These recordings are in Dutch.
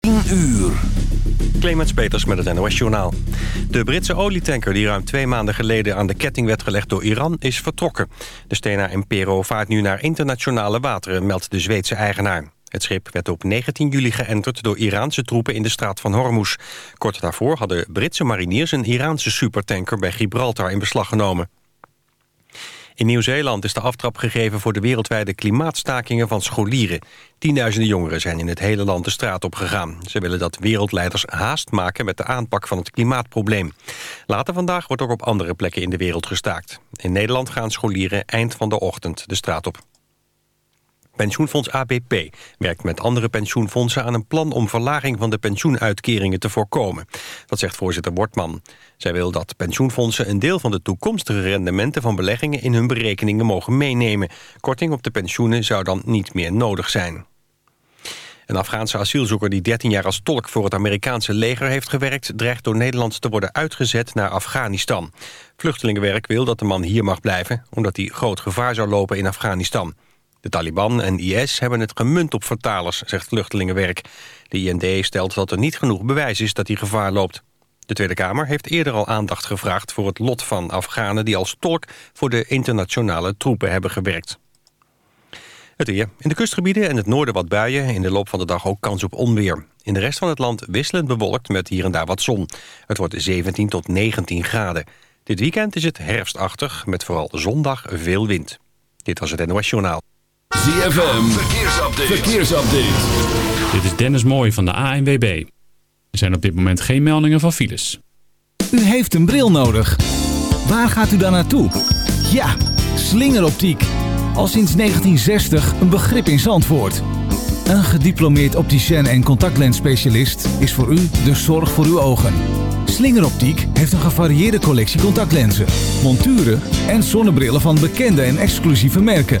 10 uur. Clemens Peters met het NOS Journaal. De Britse olietanker die ruim twee maanden geleden aan de ketting werd gelegd door Iran is vertrokken. De Stena Impero vaart nu naar internationale wateren, meldt de Zweedse eigenaar. Het schip werd op 19 juli geënterd door Iraanse troepen in de straat van Hormuz. Kort daarvoor hadden Britse mariniers een Iraanse supertanker bij Gibraltar in beslag genomen. In Nieuw-Zeeland is de aftrap gegeven voor de wereldwijde klimaatstakingen van scholieren. Tienduizenden jongeren zijn in het hele land de straat op gegaan. Ze willen dat wereldleiders haast maken met de aanpak van het klimaatprobleem. Later vandaag wordt ook op andere plekken in de wereld gestaakt. In Nederland gaan scholieren eind van de ochtend de straat op. Pensioenfonds ABP werkt met andere pensioenfondsen aan een plan om verlaging van de pensioenuitkeringen te voorkomen. Dat zegt voorzitter Wortman. Zij wil dat pensioenfondsen een deel van de toekomstige rendementen van beleggingen in hun berekeningen mogen meenemen. Korting op de pensioenen zou dan niet meer nodig zijn. Een Afghaanse asielzoeker die 13 jaar als tolk voor het Amerikaanse leger heeft gewerkt... dreigt door Nederland te worden uitgezet naar Afghanistan. Vluchtelingenwerk wil dat de man hier mag blijven... omdat hij groot gevaar zou lopen in Afghanistan. De Taliban en IS hebben het gemunt op vertalers, zegt Vluchtelingenwerk. De IND stelt dat er niet genoeg bewijs is dat hij gevaar loopt. De Tweede Kamer heeft eerder al aandacht gevraagd voor het lot van Afghanen... die als tolk voor de internationale troepen hebben gewerkt. Het weer. In de kustgebieden en het noorden wat buien. In de loop van de dag ook kans op onweer. In de rest van het land wisselend bewolkt met hier en daar wat zon. Het wordt 17 tot 19 graden. Dit weekend is het herfstachtig met vooral zondag veel wind. Dit was het NOS Journaal. ZFM, verkeersupdate. verkeersupdate. Dit is Dennis Mooij van de ANWB. Er zijn op dit moment geen meldingen van files. U heeft een bril nodig. Waar gaat u dan naartoe? Ja, slingeroptiek. Al sinds 1960 een begrip in Zandvoort. Een gediplomeerd opticien en contactlensspecialist is voor u de zorg voor uw ogen. Slingeroptiek heeft een gevarieerde collectie contactlenzen, monturen en zonnebrillen van bekende en exclusieve merken.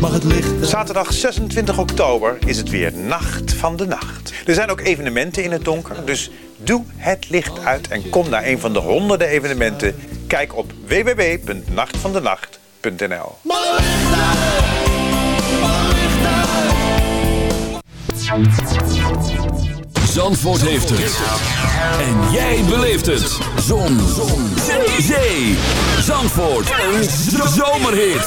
Mag het licht? Zaterdag 26 oktober is het weer Nacht van de Nacht. Er zijn ook evenementen in het donker, dus doe het licht uit en kom naar een van de honderden evenementen. Kijk op www.nachtvandenacht.nl Mag het licht uit? Mag het licht uit? Zandvoort heeft het. En jij beleeft het. Zon. Zon. Zee. Zee. Zandvoort. Een zomerhit.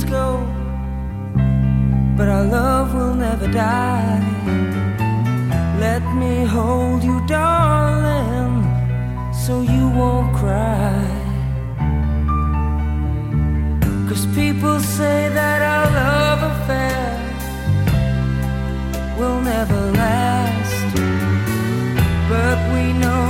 years go, but our love will never die. Let me hold you, darling, so you won't cry. Cause people say that our love affair will never last, but we know.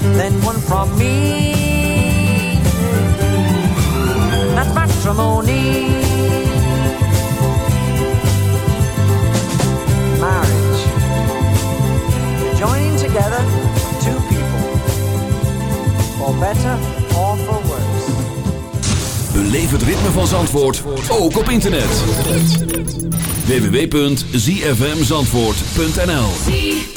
then one from me. That's matrimony. Marriage. Joining together two people. For better or for worse. Beleef het ritme van Zandvoort, ook op internet. www.zfmzandvoort.nl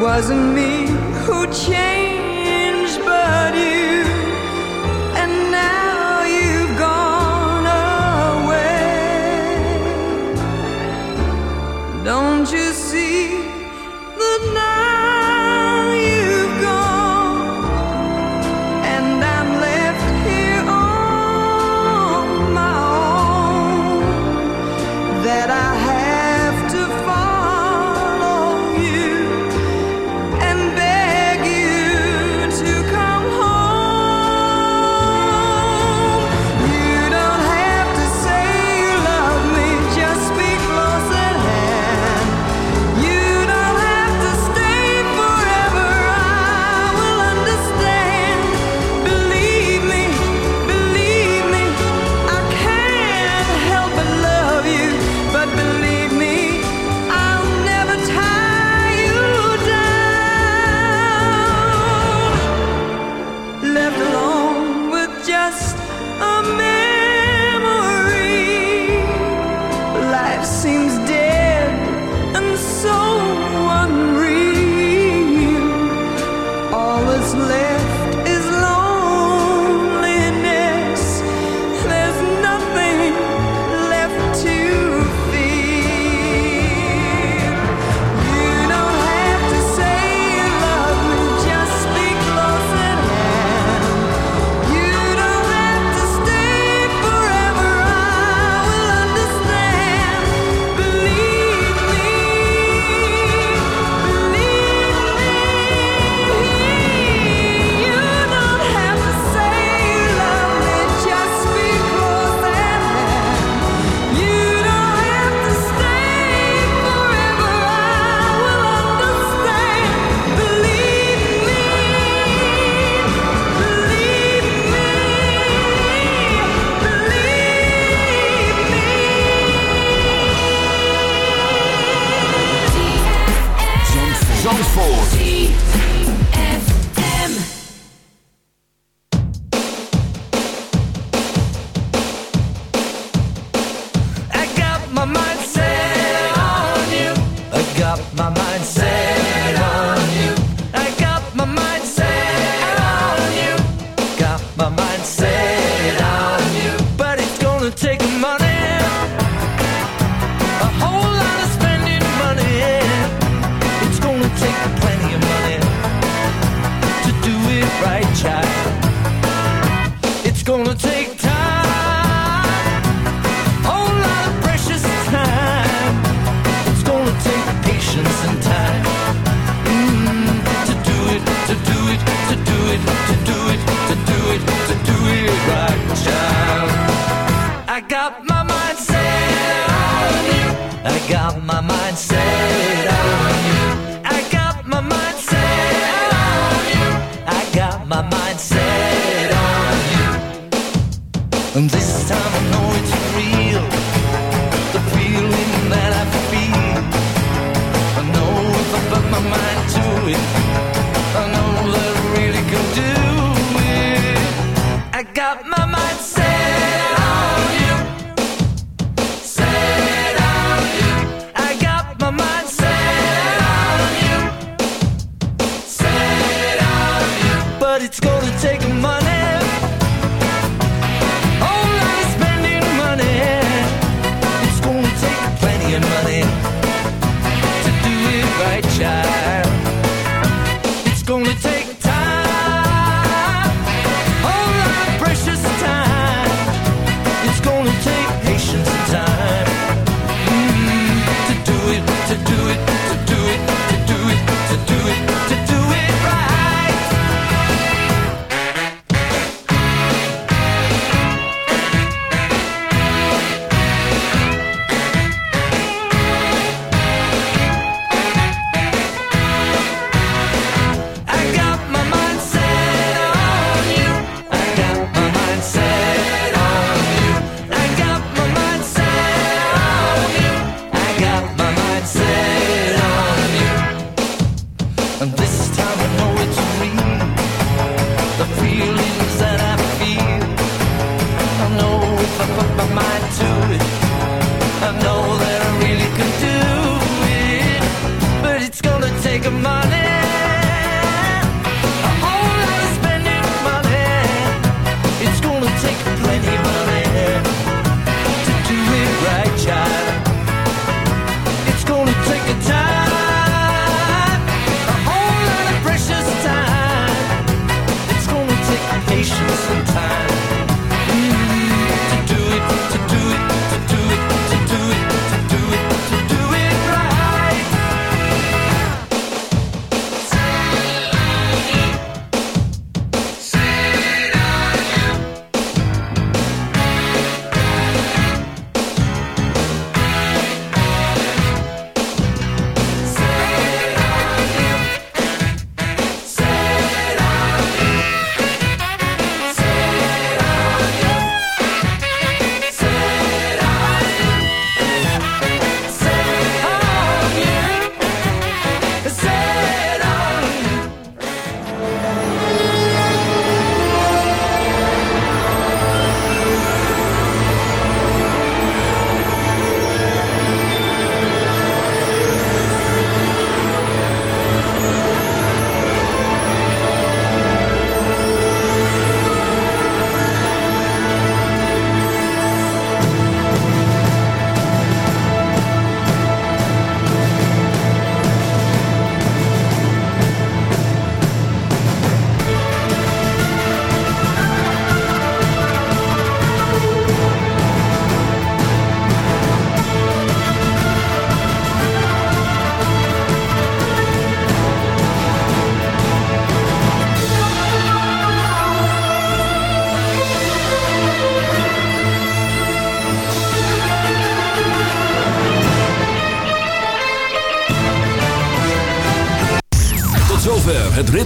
wasn't me